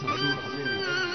اللي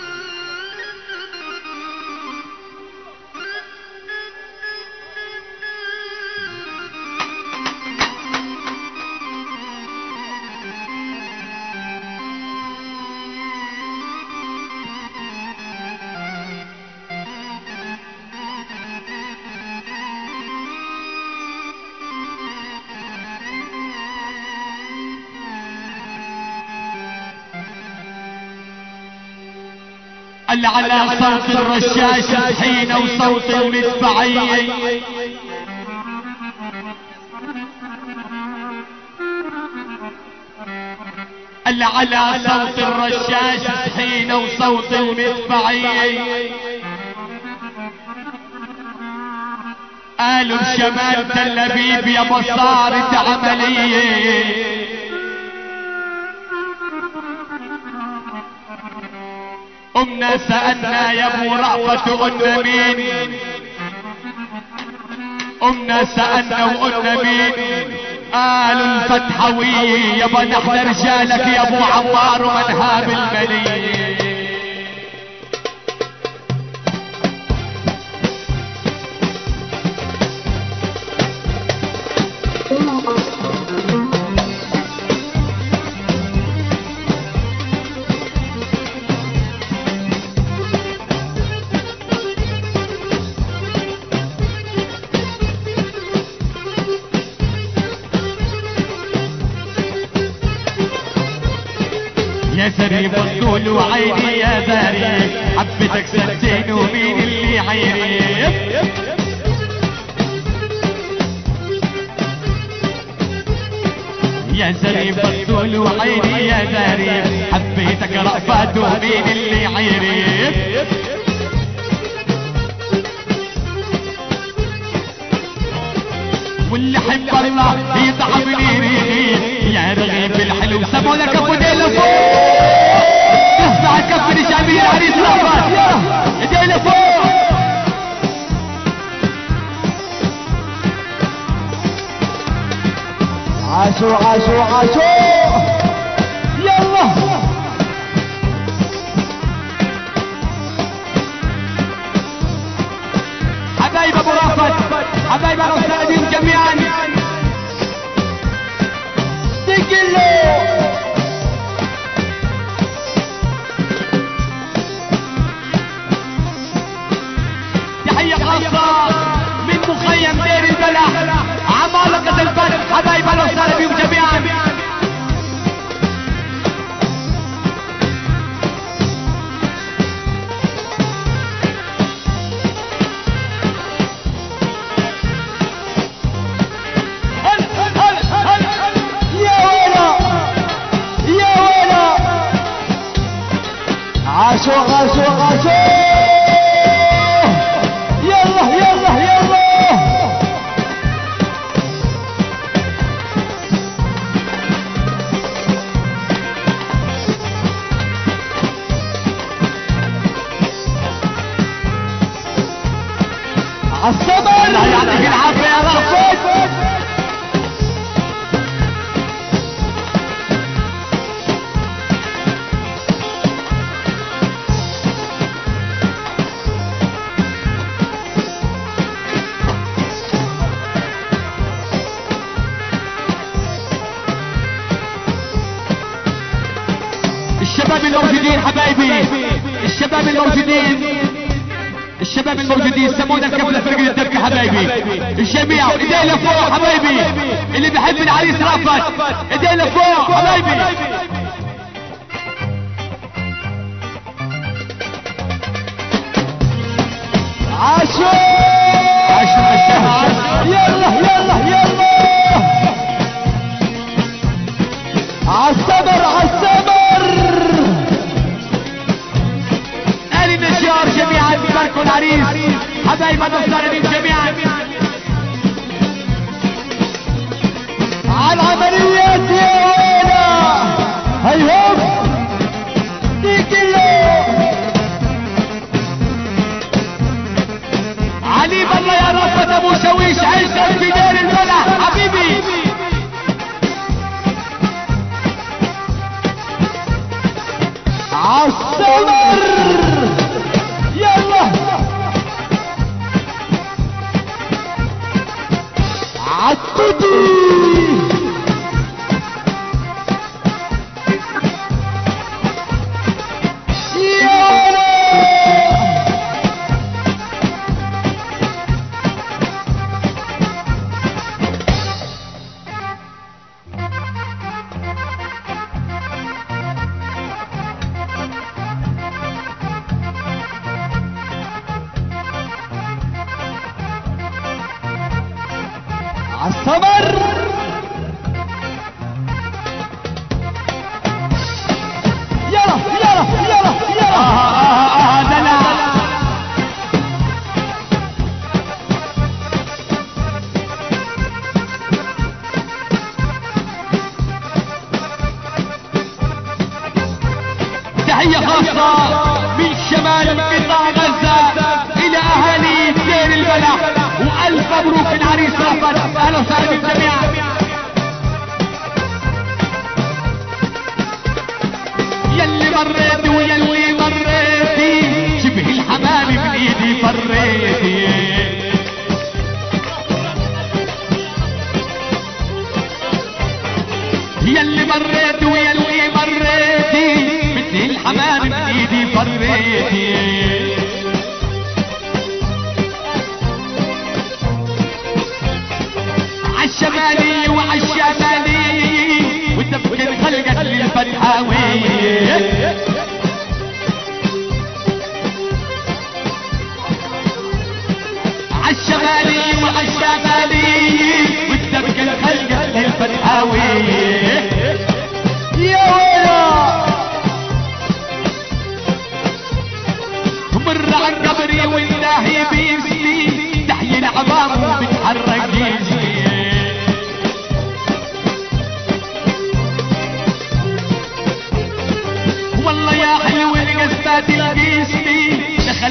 على صوت الرشاش حين وصوت المدفعية اللي على صوت الرشاش حين وصوت المدفعية قالوا بشمال تل أبيب يا بصارة عملية قمنا سألنا يا ابو رأفت قلنا مين قمنا سألنا وقلنا مين قالوا الفتحوية يابا نحن رجالك يا أبو عمار ومنهاب المنية يا زريب الطول وعيني يا زريب حبتك سنتين ومين اللي عيريب يا زريب الطول وعيني يا زريب حبيتك رأفت ومين اللي عيريب واللي حب الله يتعب عاشوا عاشوا عاشوا. يلا. حبايب أبو رافت حبايب أبو عالصبر الله يعطيك العافية يا رافت الشباب الموجودين حبايبي. الشباب الموجودين. الشباب الموجودين سمونا الكفلة فرق الدركة حبايبي. الجميع إيدينا فوق حبايبي. اللي بيحب العريس رافت إيدينا فوق حبايبي. عاشوا عاشوا مساويش عايشك في دار الملا حبيبي. عالصبر. يلا. عالتدير اللي قتل الفتحاوي. عالشغالي وعالشغالي والدبكة الخلقة للفتحاوي.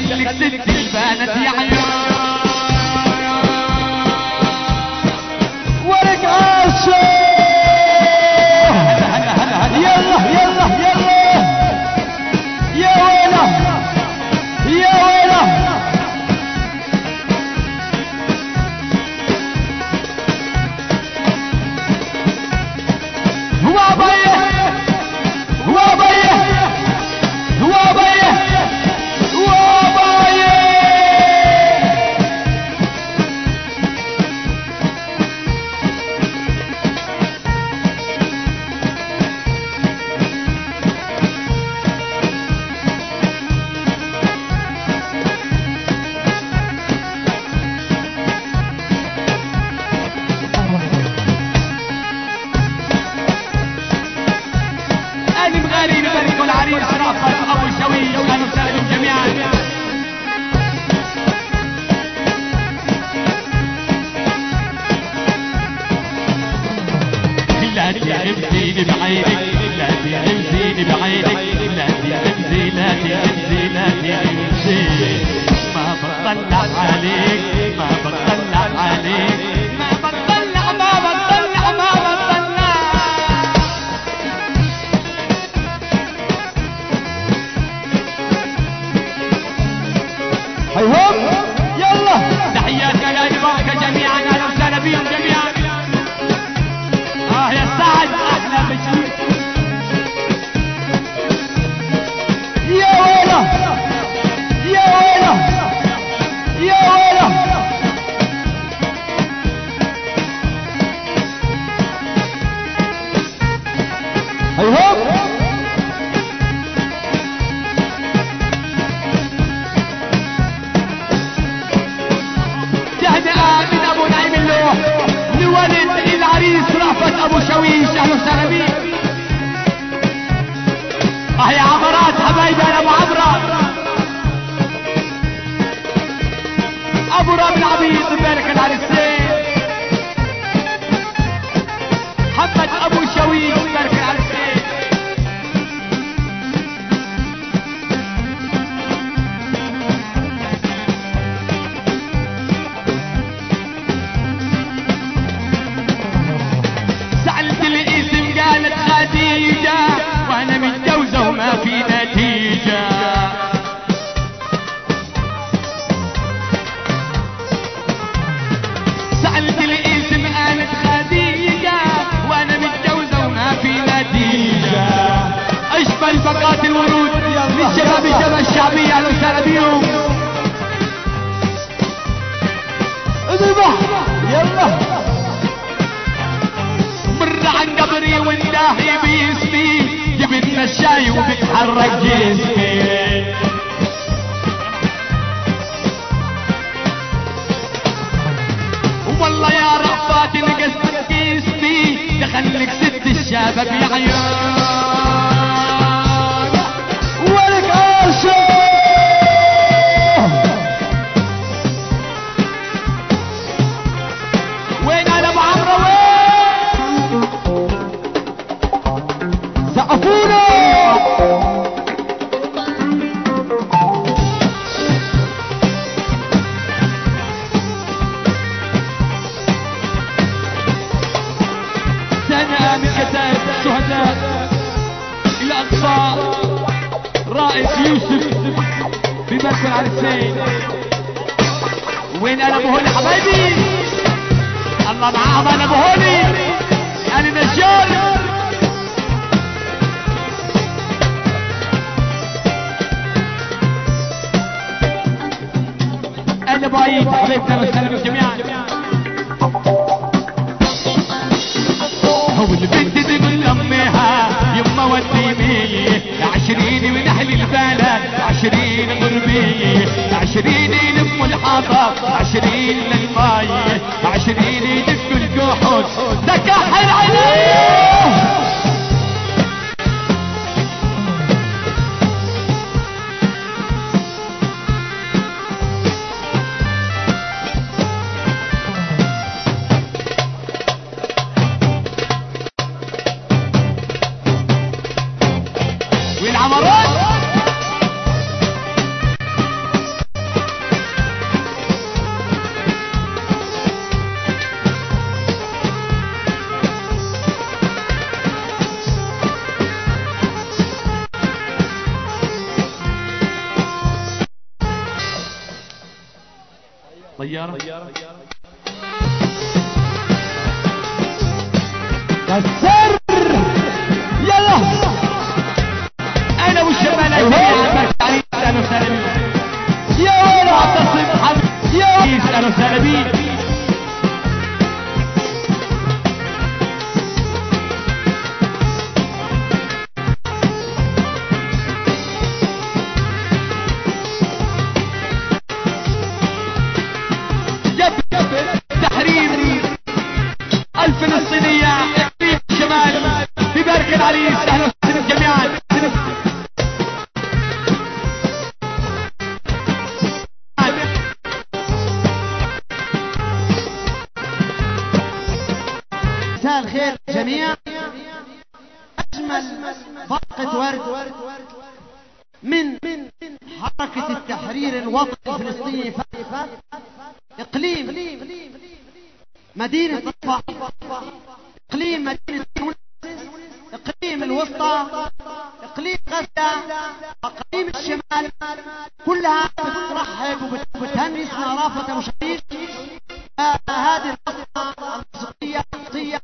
لك ست فانا يعني Allah والله باسمي جبنا الشاي وبتحرك جسمي. والله يا رأفات نقصت جسمي دخلك ست الشباب يا عيال أنا بعيد حبيبنا وسلم جميعا هو البنت من أمها يما وديني عشرين من أهل البلد عشرين غربية. عشرين يلموا الحطب عشرين للماي دكح العينين والعمرات طيارة. كسر. يلا. أنا والشمال أيوة. أهلا وسهلا بيكم يا ولد معتصم حبيب يا أهلا وسهلا بيك الوطن الفلسطيني فات إقليم. مدينة صفا. إقليم مدينة تونس. إقليم الوسطى. إقليم غزة. إقليم الشمال. كلها بترحب وبتهنس اسمها رافة أبو هذه الوسطى الفلسطينية